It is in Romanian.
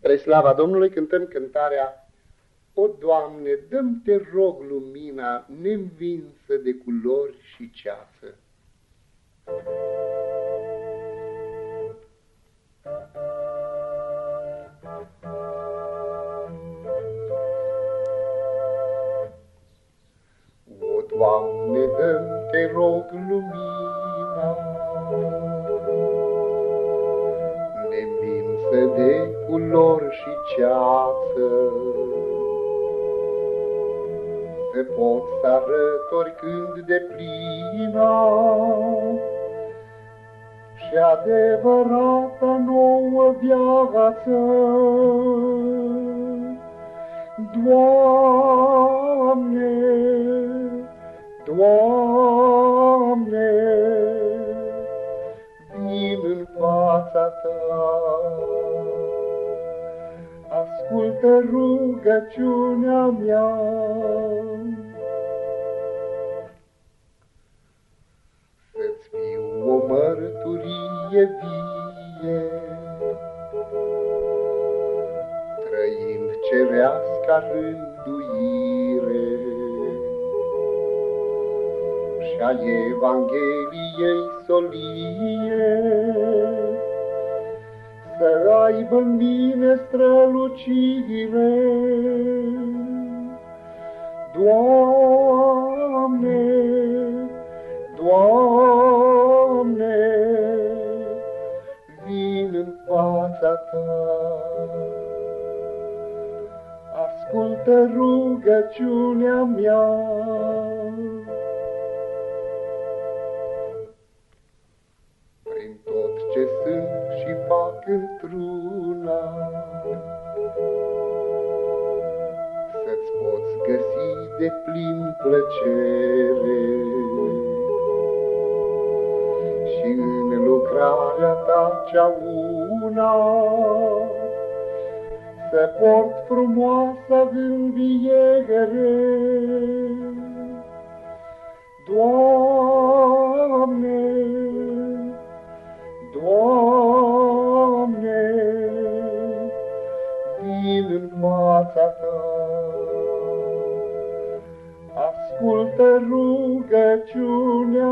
Spre slava Domnului cântăm cântarea O, Doamne, dăm-te rog lumina neînvinsă de culori și ceasă. O, Doamne, dăm-te rog lumina neînvinsă de culori și ceață. Să pot să arăt oricând de plină și adevărata nouă viață. Doamne, Doamne, vin în fața Ta ascultă rugăciunea mea. Să-ți fiu o mărturie vie, trăind cereasca rânduire. Și a Evangheliei solie să aibă în mine strălucire. Doamne, Doamne, vin în fața Ta. Ascultă rugăciunea mea. De plin plăcere și în lucrarea ta cea una să port frumoasă înviere. Doamne, Doamne, vin în fața Ta, ascultă rugăciunea mea.